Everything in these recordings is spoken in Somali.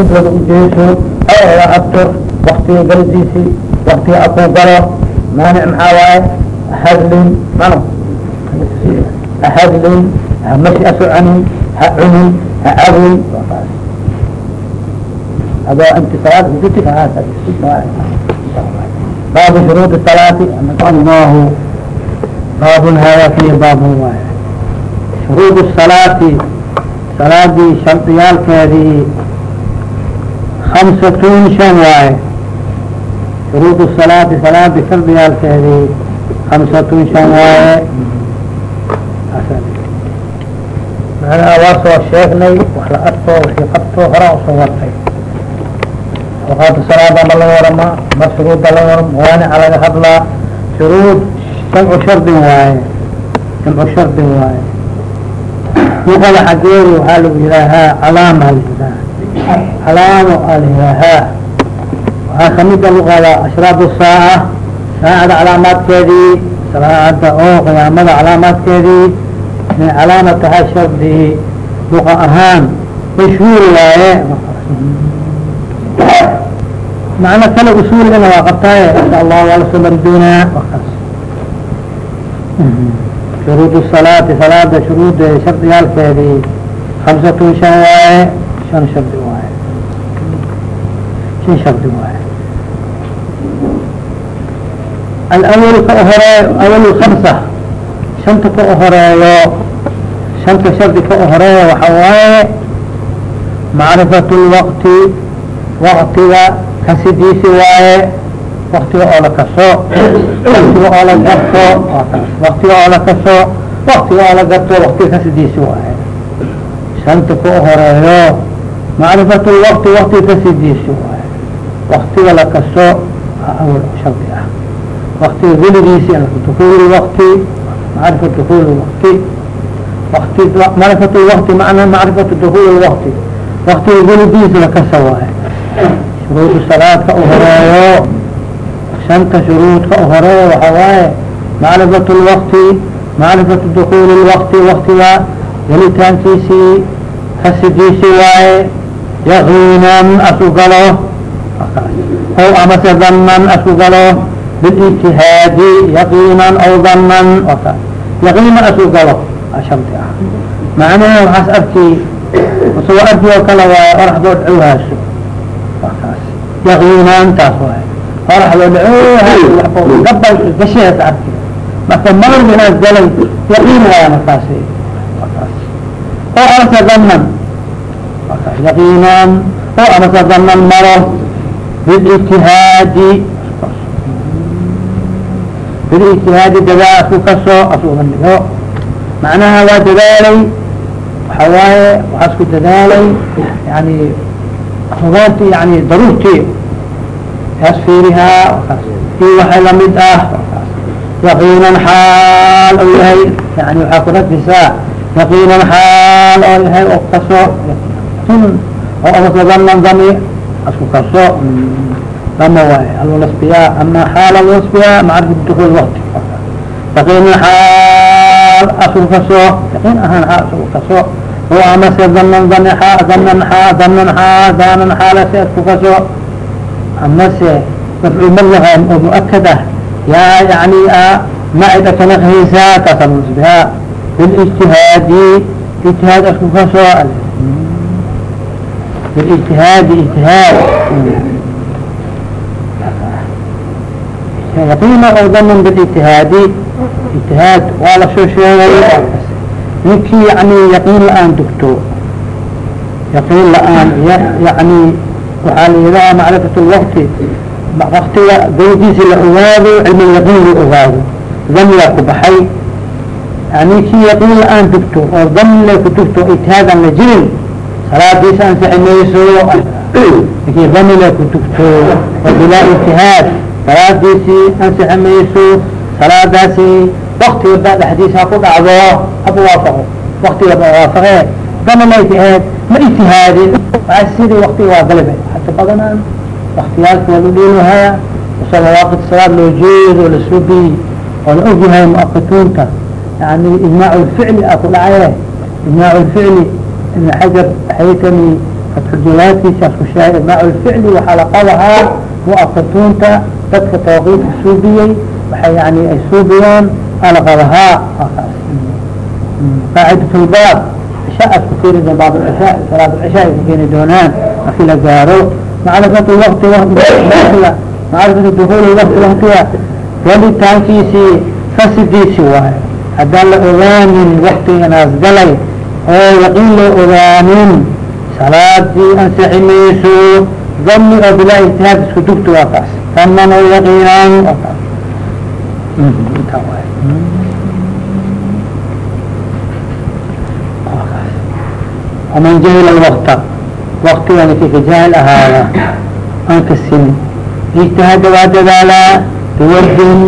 kiblada ujeeso ha abto waktiga galadiisi waktiga aku galo maanic maxaa waaye? Hadlin mano. Hadlin hamashi asoconin ha cunin ha cabin ado inti salaad ujuti baabu shuruud salaati allahu baabun hada fi baabun waay shuruud salaati salaadii shardiyaalkeedii hamsatun shan waaye shuruud salaati salaadii shardiyaalkeedii hamsatun shan waaye macnaha waa soo sheegnay wax la arko wixii qabto horaa u soo wartay awqaata salaada ma laga warama ma shuruudda laga warama waanica laga hadlaa shuruud jamcu shardin waaye jamcu shardin waaye luqada xageeri waxaa lagu yihaahaa calaama la calaamo a la yihaahaa waxaa kamida luqada ashraab saaca saacada calaamaadkeedii saacada oo qiyaamada calaamaadkeedii inay calaama tahay shardi luqa ahaan mashhuur waaye. Macno kale usuuligana waa qabtaaye insha allah waa la soo mari doonaa wakaas shuruud salaati salaada shuruud shardiyaalkeedii hamsatun shan waaye shan shardi waaye shan shardi waaye alawal ka horeeyo awal kamsa shanta ka horeeyo shanta shardi ka horeeyo waxa waaye macrifat lwaqti waqtiga kasidiisi waaye waktiga oo la kaso waktiga oo la garto waktiga oo la kaso waktiga oo la garto waktiga horeeyo macrifat la kaso awal shardi ah. Waktiga weligiisi dukul waqti macrifat dukul waqti. Wati macrifat lwaqti macnaa macrifatu dukul waqti. Waktiga weligiisi lakasa waaye. Shuruud salaad ka uhoreeyo shanta shuruud ka uhoreeyo waxa waaye macrifat lwaqti macrifatu dukul lwaqti waktiga gelitaankiisii kasidiisi waaye yaqiinan asu o amase danan asu galo bilijtihaadi yaqiinan aw danan yaqiinan asu galo shardi ah macnaha waxaas arki isagoo arki oo kale waaye oraxdoo dhacowhaaso wakaas yaqiinan taas waaye oraxdoo dhacowhaaso gabal gashahees arki marka magrib inaas galay yaqiin waaya markaasi wakaas oo amase danan yaqiinan oo amase danan maro bilijtihaadi bilijtihaadi dadaa asku ka soo asuganiyo macnaha waa dadaalay waxa waaye waxaa isku dadaalay yani hubaanti yani daruurtii kaas fiirihaa kaas i waxay la mid ah yaqiinan xaal oo yahay yani waxaa ku rafisaa yaqiinan xaal oo yahay oo kaso oo amase danan dami asku kaso dama waaye alwalasbiya ama xaal alwalasbiya macrifat dukul waqti yaqiinan xaal asku kaso yaqiin ahaan xaal asku kaso oo amase danan dani a danan xaa danan xaa danan xaalase asku kaso amase mafcuul malaha oo muakad ah yaa yani maida kalaqhaysaa taasa walasbiya bilijtihaadi ijtihaad asku kaso بالاجتهاad اجتهاad yaقيna oo daman بالاجتهاadi اجتهاad waa la soo sheegay ninkii yani yaقيin la-aan dugto yaقيin la-aan yani waxaa la yidhaha macriفaة الوqti waktiga gawdiisi la ogaado cilmi yaقيin la ogaado damiga ku baxay ninkii yaقيin la-aan dugto oo dami la salaadiisa anfici mayso ikibamila ku tugto oo bilaa salaadiisii ansixi salaadaasi wakti walba dhexdiisa ku dhacdo haba waafaqo wakti walba waafaqee bamila itihaad ma itihaadin waa sidii wakti waa galiba hata badanaan waktiyaalka waa ludhiilahaa isagoo waaqit salaad loo jeedo la oo la ogyahay muaqituunta yani ijmaac lficli a ku dhacaye ijmaac lficli ibn xajar haytami fatxujayaadkiisaas ku sheegay maa lficli waxaa la qabahaa muafatuunta dadka tawqiidka suubiyey waxay yani ay suubiyaan ala qabahaa akaas qaacidat lbaab cisha aad ku keeni salaat cisha ay keeni doonaan markii la gaaro macrifatu waqti waqtiga macrifatu dukuuli waqti waqtiga galitaankiisii fasidiisi waayo haddaan la ogaanin waktiganaas galay oo wain loo ogaanin salaadii ansaxi mayso dami oo bilaa ijtihaad isku dugto waa kaas daman oo yaqiinan waa kaas aman jahila wakta waktigan kika jaahil ahaada aan ka sinin ijtihaada waa dadaalaa biwardin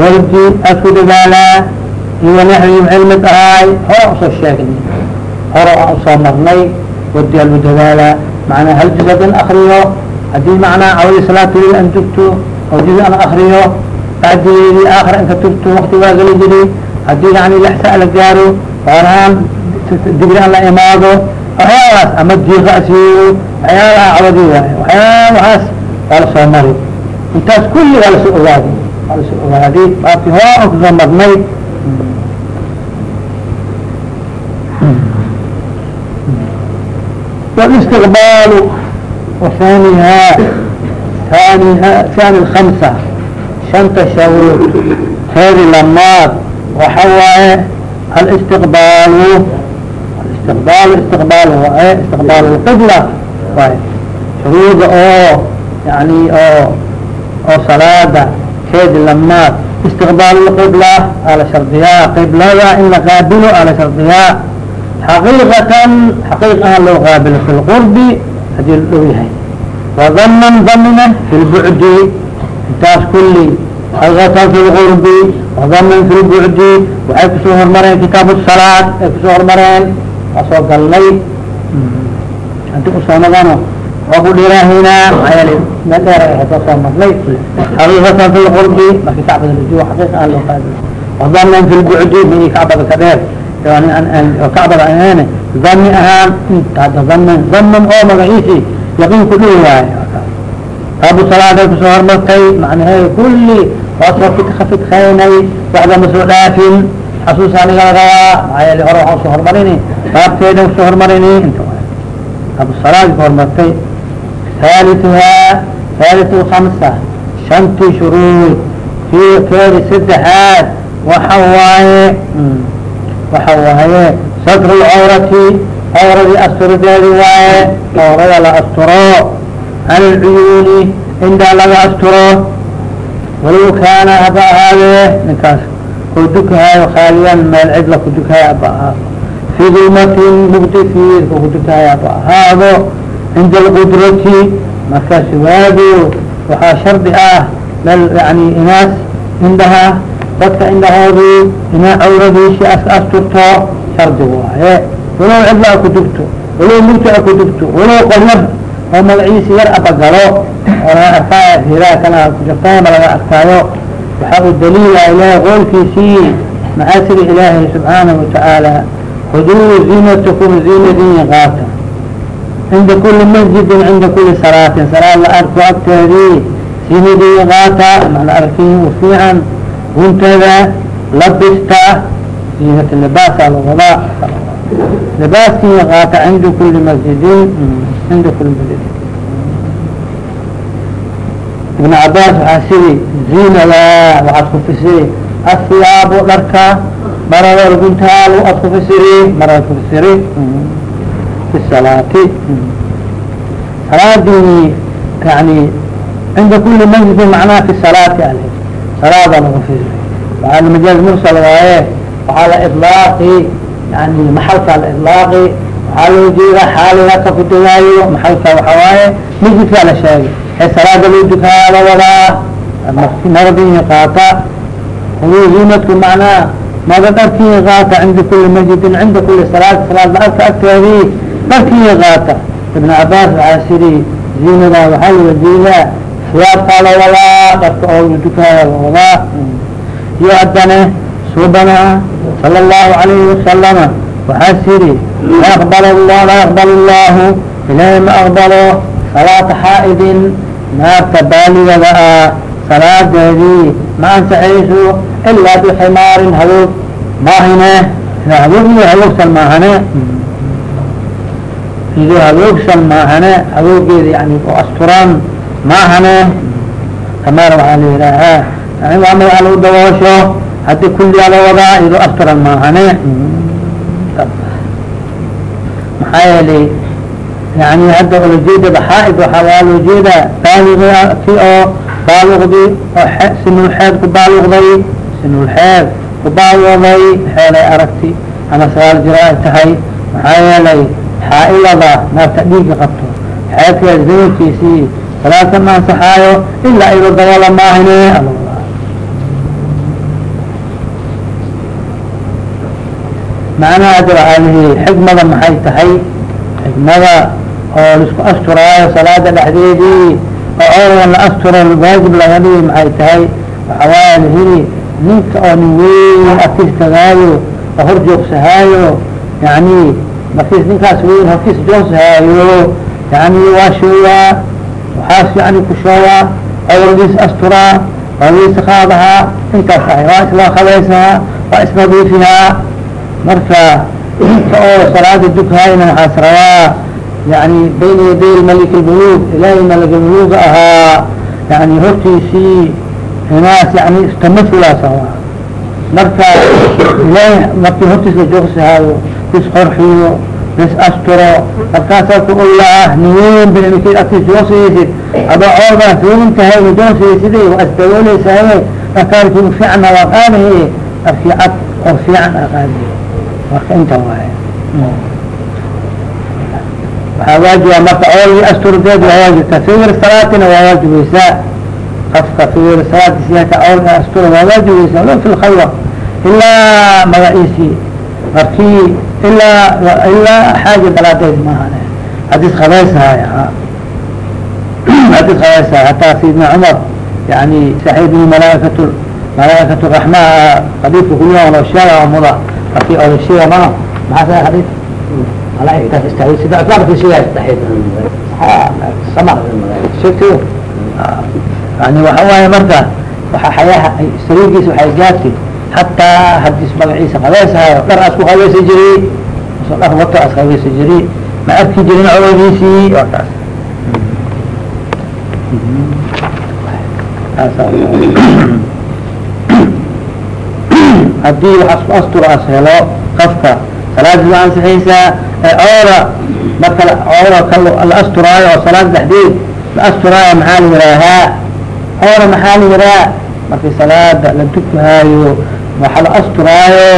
wardi asku dadaalaa iyo naxwi cilmid ahaay hore u soo sheegnay. Hore aan u soo marnay wardi albu dadaalaa manaa hal juz hadan akriyo haddii macnaa cawadi salaatulil an tugto oo juz an akriyo bacdigeedii aakhir inka tugto wakti waa gala jiri haddii yani lexsa la gaaro hooraan digri an la imaado waxyaabahaas ama diiqa asiiyo waxyaabaha cawadi waayo waxyaabahaas waa la soo mari intaas kulli waa la soo ogaaday waa la soo ogaaday baabkii hore an ku soo marnay والاستقبال وثانيها ثانيها ثاني الخمسة شنت شروط هذه لمات وحواء الاستقبال الاستقبال استقبال هو استقبال القبلة شروط او يعني او او صلاة كيد لمات استقبال القبلة على شرطها قبلة إن قابله على شرطها xaqiiqatan xaqiiq ahaan loo qaabilo fi lqurbi haddii la dhow yahay wadanan damina fi intaas kuli xaqiiqatan fi lqurbi wadanan waxay ku soo hormareen kitaab salaad ay ku soo hormareen waa soo galnay haddii usoonadan waa ku dhiraahaynaa maayl meel dheer ay ahayd waa soo marnay xaqiiqatan fi lqurbi marki kacbada lajiyo xaqiiq ahaan loo qaabilo wadanan fi lbucdi kacbada ka dheer ahaane dani ahaan daman oo magaciisi yaqiin ku dhihi waayo. Baabu salaaday ku soo hormartay macnaheeda kulli waa soo fidka fidkaynay waxba ma soo dhaafin. Xasuusaa nigala rabaa maxaa yeele hore waxaan soo hormarini baabkeeda ku soo hormarini baabu salaadi ku hormartay haalituhaa haalitu khamsa shantii shuruud keedi saddexaad waxa waaye waxa waaye satru lcawrati cawradii asturideedi waaye cawrada la asturo can ilcuyuuni indaa laga asturo. Walow kaana haba ahaadee ninkaas kuu dukahaayo khaaliyan meel cidla ku dukaayo haba ahaado. Fii dulmatin mugdi fiidka ku dukaayo haba ahaado. Cinda alqudrati markaas waadu waxaa shardi ah yani inaas indhaha dadka indhahoodii inaa cawradiisi as asturto shardi waaye. Walow cidla a ku dugto walow mugti a ku dugto walow qoryar oo magaciisi yar abagalo oo laga arkaayo hiraa kana ku jirtaan ma laga arkaayo. Waxaa uu daliila ilahay qoolkiisii macaasiri ilaahay subxaanahu watacaala khuduu ziinatakum ziinadiin qaata cinda kuli masjidin cinda kuli salaatin salaad la arko agteedii ziinadiin qaata mana arkin fiican guntada labista libaasa lawadaa libaaskii qaata cinda kuli masjidin cinda kuli masjidin ibn cabaas waxaa sidi ziinada waxaad ku fisiri asiyaabu dharka marador guntaal ad ku fisiri marad ku fisiri. Fi salaati. Salaadii yani cinda kuli masjidin macnaha fi salaati ale salaada lagu fisiri waxaa majaaz mursal waaye? Waxaa la ilaaqi yani maxalka la ilaaqi waxaa loo jeeda xaaliga ka kudagaayo maxalka waxa waaye? Masjidkaa la sheegay. Ee salaada loo dukaa la wadaa naqdii qaata. Huduu ziinadku macnaa mada dharkii qaata cinda kuli masjidin cinda kuli salaat salaad la arka agteedii dharkii qaata. Ibn cabaas waxaa siri ziinada waxaa laga jeedaa siyaabkaa la wadaa dharka oo dukaaya la wadaa iyo haddana suubana sala allahu alayhi wasalama waxaa siri la yaqbal la yaqbal allahu ilaahay ma aqbalo salaata xaa'idin naarta baaligada ah salaadeedii ma ansaxayso ilaa biximaarin hadoog maahine iyo hadoogsan maahane. Idoo hadoogsan maahane hadoogeeda yani oo asturan maahane? Kamaar waxaa la yidhaahaa yani waa lagu daboosho haddii kulliyaa la wadaa idoo asturan maahane? Maxaa yeelay yani hadda olajeeda baxaaid waxaa waa loo jeeda oo baaluqdi oo sinulxeed ku baaluqday sinulxeed ku baaluqday xeelay aragti ama sagaal jiro ay tahay. Maxaa yeelay xaailada naarta dhiiga qabto xeedkeed zamankiisii salaadka ma ansaxaayo ilaa iyadoo daboola maahine macnaha hadda waxaa lihi xikmada maxay tahay? Xikmada oo la isku asturaayo salaada dhexdeedii oo oran la asturo waajib laga dhigi maxay tahay? Waxaa waaya lahiri ninka oo nin weyn agtiis tagaayo oo hor joogsahaayo yani markiis ninkaas weyn hortiis joogsahaayo yani waa shooyaa waxaas yani ku shooyaa awradiis asturaa waa weysa qaadahaa intaas ahay waa isla qabaysahaa waa isnadiifihaa marka ninka oo salaada dukahayna waxaas rabaa yani bayna yaday malik lmuluk ilaahay malika muluga ahaa yani hortiisii inaas yani istamafulaas ahaa marka ilaahay markii hortiis la joogsahaayo is qorxiyo is asturo markaasaa ku olah niweyn ba imika agtiis joogsaysid adoo coolbaas weyn tahay ma joogsaysid waa isdabooleysaye markaarki fiicna waa qaadahe markii cad oo fiican a qaadahe marka inta waay waxaa waajiba marka coolgii asturdeed waa waajibta fiir salaatina waa waajibaysaa qafka fiir salaadisi hata coolga astura waa waajibaysaa lo fi lkhalwa ilaa magaciisii markii ilaa ilaa xaaja dalaadeed maahane hadis khabaysahay hadis khabaysahay hataa sayidna cumar yani saaxiibihi malaaikatu malaaikatu raxma xadiidka loo sheega muda markii ola sheega ma maxaa sa xadiid yani waxa waaye marka waxa xayaha sariirkiisa waxay gaartay hataa hadis magaciisa qabaysahayo dhar asku qabaysa jiri so dhar wato as qabaysa jiri ma arki jirin cawadiisii oo taas haddii waxaa isku astur as helo qafka salaadii waa ansixaysaa coora marka coora ka la asturaayo oo salaad dhexdeed la asturaayo maxaa la yihaahaa coora maxaa la yihaha markii salaada la dukahaayo waxa la asturaayo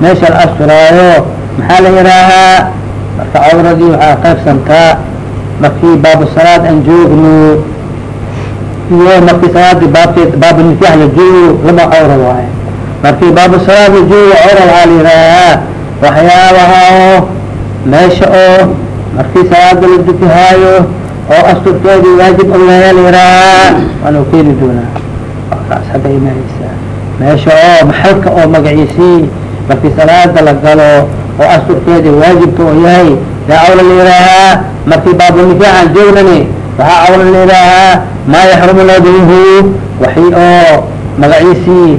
meesha la asturaayo maxaa la yihaahaa marka cawradii waxaa qaybsantaa markii baabusalaad aan joogno iyo markii salaadii baabkeed la joogo laba cawra waaye. Markii baabusalaad la joogo cawra waxaa la yihaahaa waxyaabaha oo meesha oo markii salaada la dukahaayo oo asturkeedii waajib olayaa la yihaahaa waana keeni doonaa. Kaas hadda imaanaysaa meesha oo maxalka oo magaciisii markii salaada la galo oo asturkeedii waajibka oo yahay yaa cawla la yihaahaa markii baabunikaaxaan joognani waxaa cawla la yihaahaa maa yaxrumu nabiyuhu waxii oo magaciisii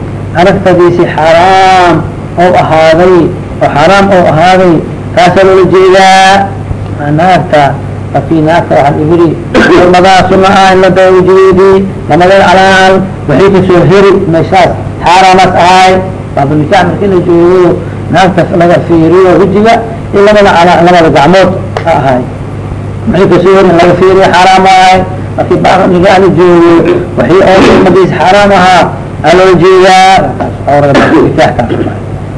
aragtadiisii xaaraam oo ahaaday oo xaaraam oo ahaaday taasaa loola jeedaa naarta markii naarta waxaa igiri xurmadaa suna ah in la dawajigeedii lamadeen calaal waxay ka soo heri meeshaas xaaraamaas ahay baabunikaax markii la joogo naartaas laga fiiriyo wejiga iyo labada calaa labada gacmood ka ahay maxay ka soo heri in laga fiiriyo xaaraam ahay markii baabunikaax la joogo waxay oo xurmadiis xaaraam ahaa aa loola jeedaa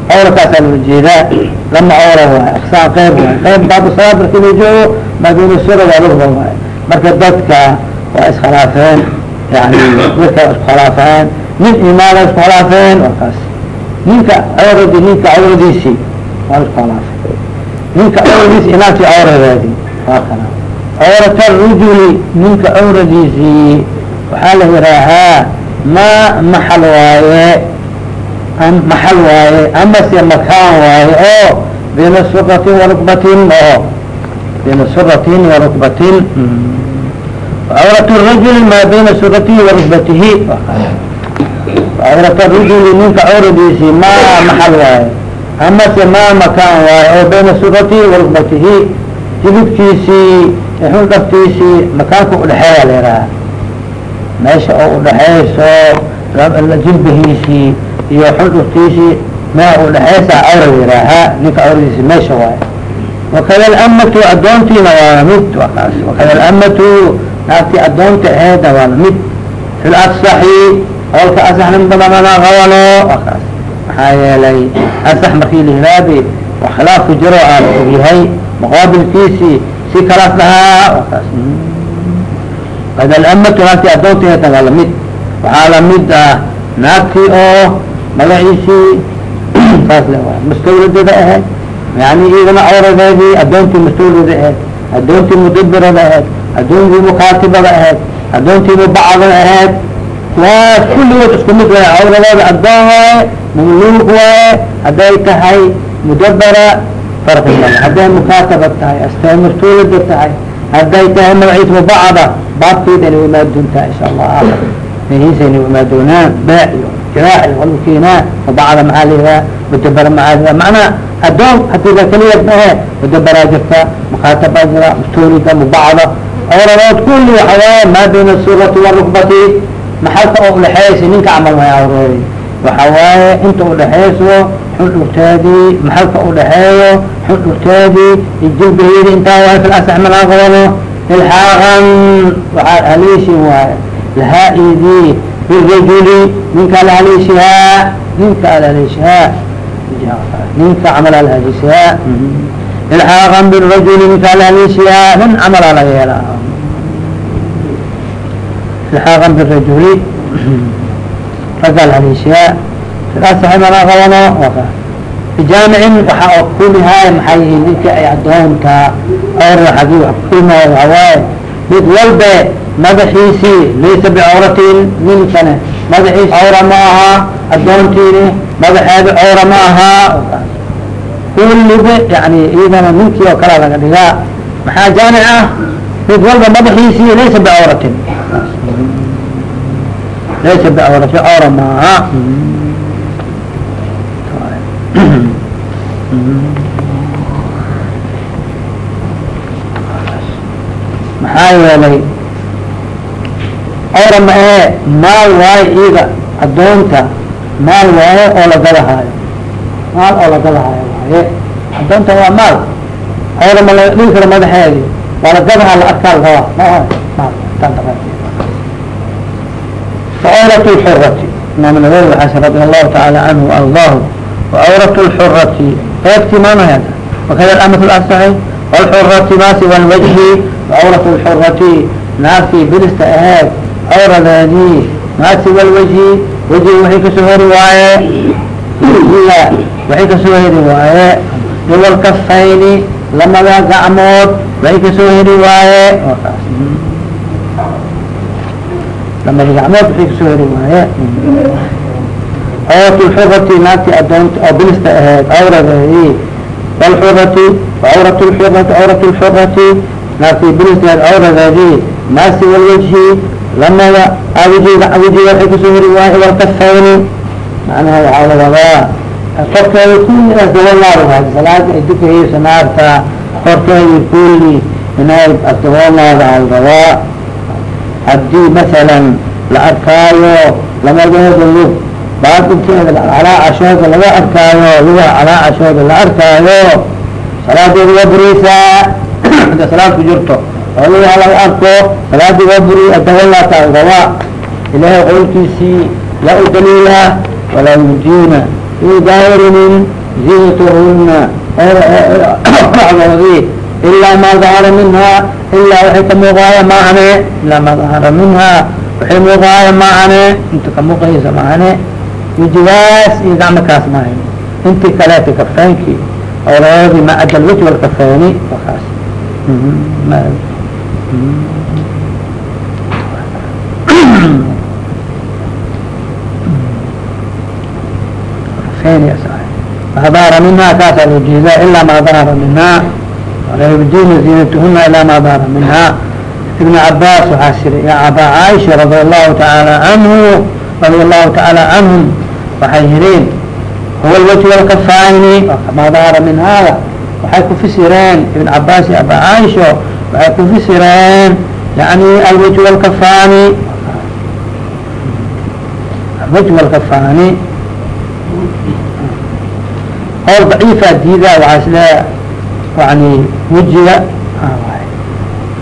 cawrakaasaa loola jeedaa lama cawra waay aqsaan qeyb waay qeyb baabusalaad markii la joogo madunasura waa lugba waay marka dadka waa iskhilaafeen yani dadka waa isku khilaafeen nin imaada isku khilaafeen waa kaas. Ninka cawradi ninka cawradiisii waa isku khilaafeen ninka cawradiisi inaagtii cawradeedi waa kana. Cawrata rujuli ninka cawradiisii waxaa la yihaahaa ma maxal waaye maxal waaye amase makaan waaye oo bina suratin warukbatin oo bina suratin warukbatin cawrat rajul maa bayna suratihi warukbatihi cawrat rajuli ninka cawradiisi ma maxal waaye amase maa makaan waaye oo bayna suratihi warukbatihi jibibkiisii xun makaanka udhexeeya la yidhaha meesha oo udhexeeyso jilbihiisii iyo xun dhaftiisii mea udhexeysa cawra la yaraha ninka cawradiisi meesha waaye. Wakada alamatu adoontiina waana mid wakaas wakada alamatu naagtii adoonta aheedna waana mid. Fi lasaxi qolka asaxnin badanana qabano wakaas maxaa yeelay asax markii lahilaabi wa khilaafku jiro aan ogyahay maqaabilkiisii si kalaas dhahaa wakaas kada alamatu naagtii adoonta aheedna waa la mid waxaa la mid ah naagtii oo magaciisii saas mustawladada aheyd yani iyadana cawradeedii adoontii mustawlada aheyd adoontii mudabirada aheyd adoontii mukaatibada aheyd adoontii mubacada aheyd kuwaas kulligood isku mid waay. Cawradeeda adoon waaye mamluuq waaye hadday tahay mudabara farqi male hadday mukaataba tahay astay mustawlada tahay hadday tahay magaciis mubacada baabkeeda inay imaa doontaa insha allah mehiisa inay imaa doonaan iyo walkiinaa mubacada maxaa lihaa mudabara maxaa lihaa macnaa adoon haddii la keliya mahe mudabaraa jirta mukaataba jira mustawlida mubacda awradood kulli waxa waaye maa bayna surati warukbati maxalka oo udhexeeysa ninka camal way awreey waxa waaye inta udhexeyso xun dhurteedii maxalka udhexeeyo xun dhurteedii iyo jilbaheedi intaa waay fil asax manaa qabano ilxaaqan waxaa haleeshin waaye lahaa-idii birajuli ninkaa la haleeshihaa ninkaa la haleeshihaa ninka camalaa la haleeshihaa ilxaaqan birajuli ninkaa la haleeshihaa nin camalaa laga yeelaa ilxaaqan birajuli raggaa la haleeshiyaa sidaas manaa qabano bijaamicin waxa oo kulihaay maxay yihiin ninka ay adoonta awra xagii wa kulmaayo waxawaaye mid walbe madaxiisii laysa bicawratin ninkane madaxiis cawra ma aha adoontiini madaxeeda cawra ma aha. Kulliba yani iyadana ninkii oo kalea laga dhigaa. Maxaa jaamic ah mid walba madaxiisii laysa bicawratin laysa bicawratin cawra ma aha. Maxaa yeelay hayra ma ahe maal waayo iida adoonta maal waaye oo la gadahaayo maal oo la gadahaayo waaye adoonta waa maal. Hayra ma laga dhigi karo madaxeedi waa la gadahaa la arkaa la rabaa maaha maal. Waawrat lxurati imaam nawowi xasan radi allahu tacaala canhu waardaahu waawrat lxurati qeybti maanahay wakada alamatu lasaxi walxurati maasi walwajhi waawrat lxurati naaftii bilista aheed awradaadii maasiba lwaji waji waxay ka soo heri waaye la waxay ka soo heri waaye dhiwalkasayni lamada gacmood waxay ka soo heri waaye lamada gacmood waxay ka soo heri waaye awrat lxurati naagtii adoonta oo bilista ahayd awradeedii walxurati awrat lxurati awrat lxurati naagtii bilistaheed awradeedii maasiba lwajhi lamada wijiga wijiga waxay ka soo heri waaye walkafayni macnaha waxaa la wadaa korkeeda kulli asdawalaada salaada ay dukahayso naarta korkeedii kulli inay asdawalaada al rabaa haddii masalan la arkaayo lamadooda lug baatinkeeda calaacashooda laga arkaayo lugaha calaacashooda la arkaayo salaadeeda waa burisaa hadda salaad ku jirto oo lugaha laga arko salaadii waa buri adawalaata al rabaa ilaahay qowlkiisii yaa u daliila walaa yujiina. Fi daahirinin zinatahuna doodii ilaa maa dahara minhaa ilaa waxay ka muuqaaya maahane. Ilaa maa dahara minhaa waxay muuqaaya maahane. Inta ka muuqaysa maahane. Wijigaas iyo gacmakaas maahan intii kaleeta kafeenki awraadii ma ada lwaj walkafeeni wakaas ma dahara minhaa kaasaa loo jeedaa ilaa maa dahara minhaa yubdina ziinatahuna ilaa maa dara minha ibn cabaas waxaa siri ya abaa caaisha radia allahu tacaala canhu radia allahu tacaala canhum waxay yireen huwa lwajhu walkafayni maa dahara min hada waxay ku fisireen ibn cabaas iyo abaa caaisha waxay ku fisireen yani alwajhu walkafani alwajhu walkafani qowl daciifa diida waxaa isle yani wejiga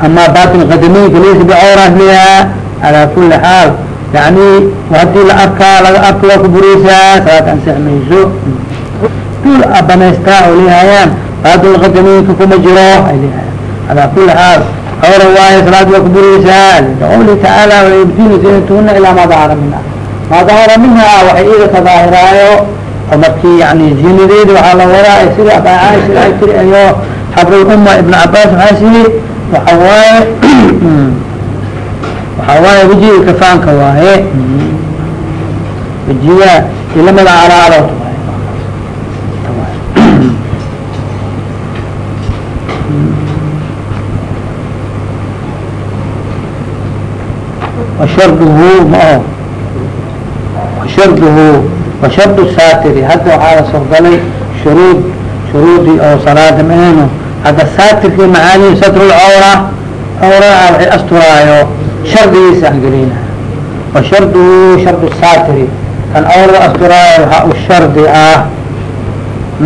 ama batin qadameynka laysa bicawra miya calaa kuli xaal. Yani haddii la arkaa laga arko waa ku bureysaa salaad ansix mayso dul banaystaa oo leehayaan batin qadameynka kuma jiro ay leehayaan calaa kuli xaal cawra waayo salaad waa ku bureysaa liqawlihi tacaala walayubdina zinatahuna ilaa maa dahara minha maa dahara minha waxay ida ka daahiraayo oo markii yani zinadeeda waxaa la wadaa sida abaa caaisha ay tiri ayo xabruluma ibn cabaas waxaa siri waxa waaye waxa waaye wejiga kafaanka waaye wejiga ilamada calaalood washarduhu ma o washarduhu washardu saatiri hadda waxaa la soo galay shuruud shuruudii oo salaada maeno hadda saatirkii macaanihi satrulcawra cawraa waxay asturaayo shardigiisa aan gelina sharduhu shardu saatiri kan cawrada asturaayo waxaa u shardi ah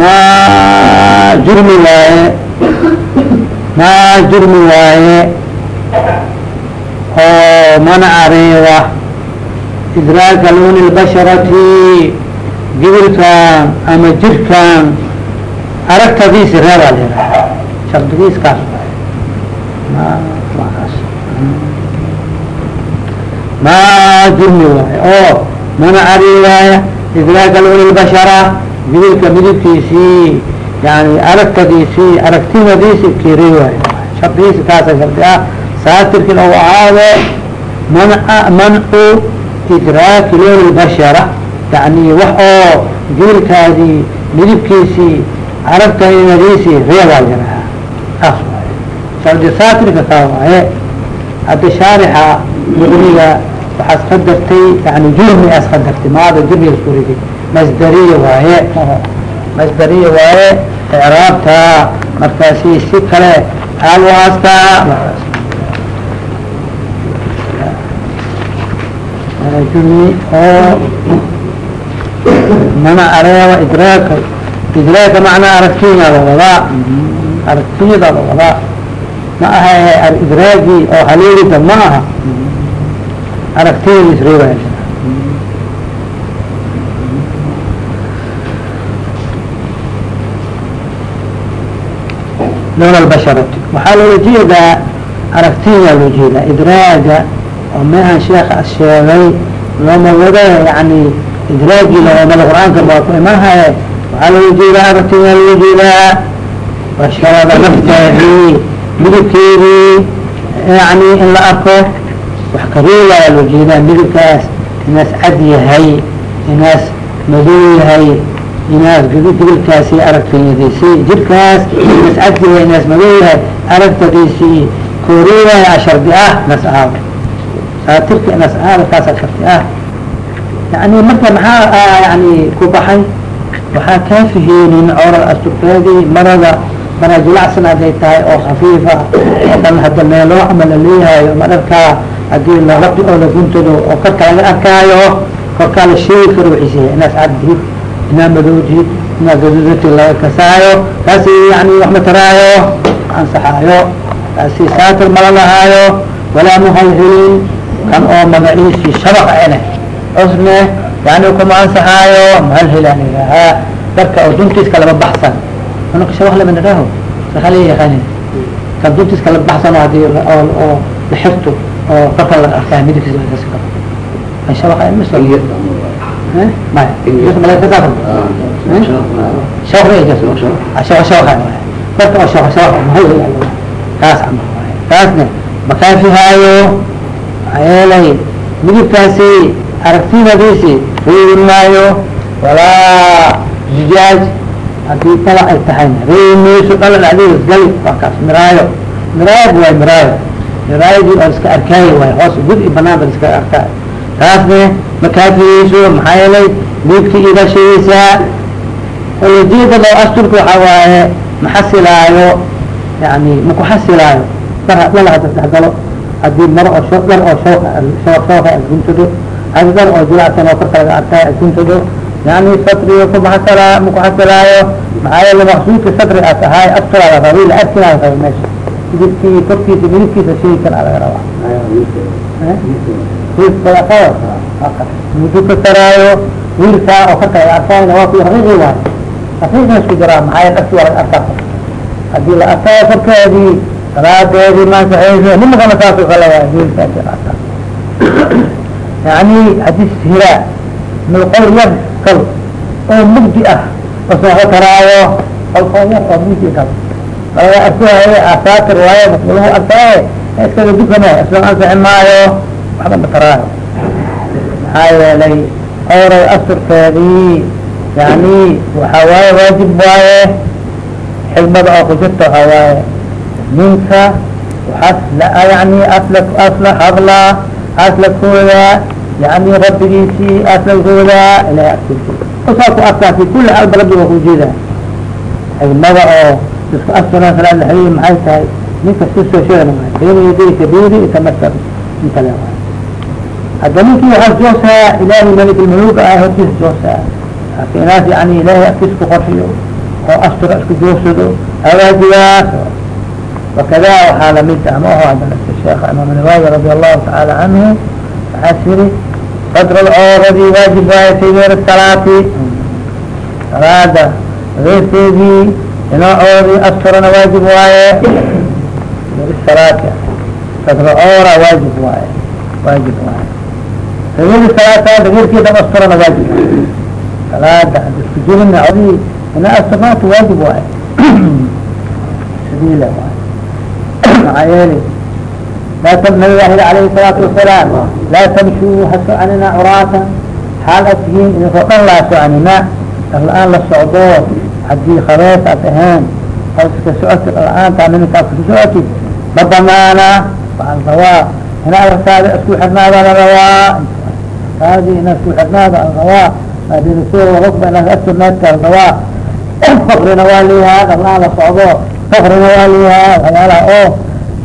maa jurmi waaye maa jurmi waaye oo manaca reeba idraaka luni lbasharati gibilkan ama jirkan aragtadiisi reebaa leedahay shardigiis kaas makaas maa jurmi waaye oo manaca reebaaya idraaka luni lbashara gibilka midibkiisii yani aragtadiisii aragtimadiisi kii reebaayo shardigiisi kaasa shardi ah saatirkin ou ahaade manca mancu idraaki loni lbashara yani wax oo jiilkaadii midibkiisii aragtanimadiisii reebaa yaraha saas jurmi oo mana areeba idraaka idraaka macnaa aragtinya la wadaa. Aragtiyada la wadaa. Ma aha idraagi oo haleelida ma aha. Aragtiyada isreebaya loon albasharati waxaa loola jeedaa aragtinya loo jeedaa idraaga oo meehan sheeka sheegay looma wada yani idraagii loomada qur'aanka baa ku imanhaye waxaa loola jeedaa aragtinya loola jeedaa basharada nafteedii midabkeedii yani in la arko wax kareegaa loo jeedaa midabkaas. Inaas cad yahay inaas madow yahay inaas gibilkaasi aragtanyadiisii jirkaas inaas cad yahay inaas madow yahay aragtadiisii koreegaaya shardi ah nas ahaad saatirka nas ahaada kaasa shardi ah yani marka maxaa yani ku baxay waxaa kaa fiheenin cawrad asturkeedii marada mara jilacsan haday tahay oo khafiifa oo dhan hadda meeloo ama la leeyahay mararkaa haddii larabdi oo la guntado oo korka laga arkaayo korkaa la sheegi karo waxiisiya inaas caddihid inaa madowdihid inaa gadudati laga kasaayo taasi yani wax mataraayo ansaxaayo taasi saatir mala lahaayo walaa muhalhilin kan oo magaciisi shabaq ene cusne yani kuma ansaxaayo muhalhilan ilahaa darka oo duntiiska lama baxsan unaka shabaq lama nidhaho sakale yaqaanin kan duntiiska lama baxsan oo haddii oo la xirto oo korka laga arkaa midabkiisa laga kasi karo kan shabaq mis maya malaga kasaafan shabaq ma jas shabaq shabaq korka oo shabaq shabaq muhalhil kaas ama kaasne yeelay midibkaasi aragtinadiisi reebi maayo. Walaa zijaaj haddii dala ay tahayna reemeyso dhala dhacdeeda gali waa kaas miraayo. Miraayad waay miraayo miraayadii oo iska arkaayo waay hoos gud i banaan ba iska arkaayo. Taasne makaafireyso maxaa yeelay guudka iga sheegeysaa ujeeda loo asturka waxaa waaye maxasilaayo yani makuxasilaayo dhala hada dhexgalo haddii maro oo dhar oo shooka asguntado hadi dhar oo jilacsan oo korka laga arkaayo asguntado yani satriga kumaxasala makuxasilaayo maxaa yeele maqsuudka satri aas ahaay asturaada rabi la arkinaa raba meesha. Midibkii korkiisa midibkiisa sheegi kara laga rabaa. Mudu ka saraayo wiilkaa oo korka laga arkaayna waa kuwi raqiiqi waayo raqiiqna isku jiraa maxaa yeele waa laga arkaa haddii la arkaayo korkeedii salaadeedii maasaxeyso nimakana saas kale yani hadis hiraa milqol yar kal oo mugdi ah oo soo karaayo kolkoo yar oo mugdi kal. Laga arkaayo asaatir waaye lagu arkaaye iskaga dukane isla ansaxi maayo waxba mataraayo maxaa yeelay awray asturkeedii yani waxa waaye waajib waaye xigmada oo ku jirta waxaa waaye ninka waas yani asla hadla aslakooda yani rabbigiisii aslakooda ilahay agtiisi usaa ku arkaa fi kuli xaal ba rabbi waa ku jeeda. Xigmada oo isku asturan salaad laxadiid maxay tahay? Ninka sisoo sheegana waay bayna yaday kabiiri itamasar inta le waay hadda ninkii waxaas joosaa ilahay malik lmuluka ah hortiisa joosaa laakin inaas yani ilahay agtiis ku qorshiyo oo astura isku joogsado awaajibaas wakada waxaa la mid ma aho hadana sheekh imaam nawawi radi allahu tacaala canhu waxaa siri qadr lcooradi waajib waaye fi geyr salaati salaada geyrteedii inoo coori asturana waajib waaye salaati qadr coora waajib waaye waajib waaye geyr salaata geyrkeeda asturana waajib salaada ad isku jirin adi ina asturnaatu waajib waaye sabila waaye maxaa yeeli laa nabig ahid alayhi salaatu wasalaam laa tamshuu ha soconina curaatan xaal ad tihiin idinkoo dhan laa soconina dhar la'aan la socdo haddii khabees aad ahayn oo iska socotid dhar la'aanta niminkaas ku socotid ma banaana waaa la rabaa isku xirnaada la rabaa kaadi ina isku xirnaada la rabaa adinsurba ina asturnaadka la rabaa fakrina waa liyahaa dhar la'aan la socdo fakrina waa liyahaa waxyaalaha oo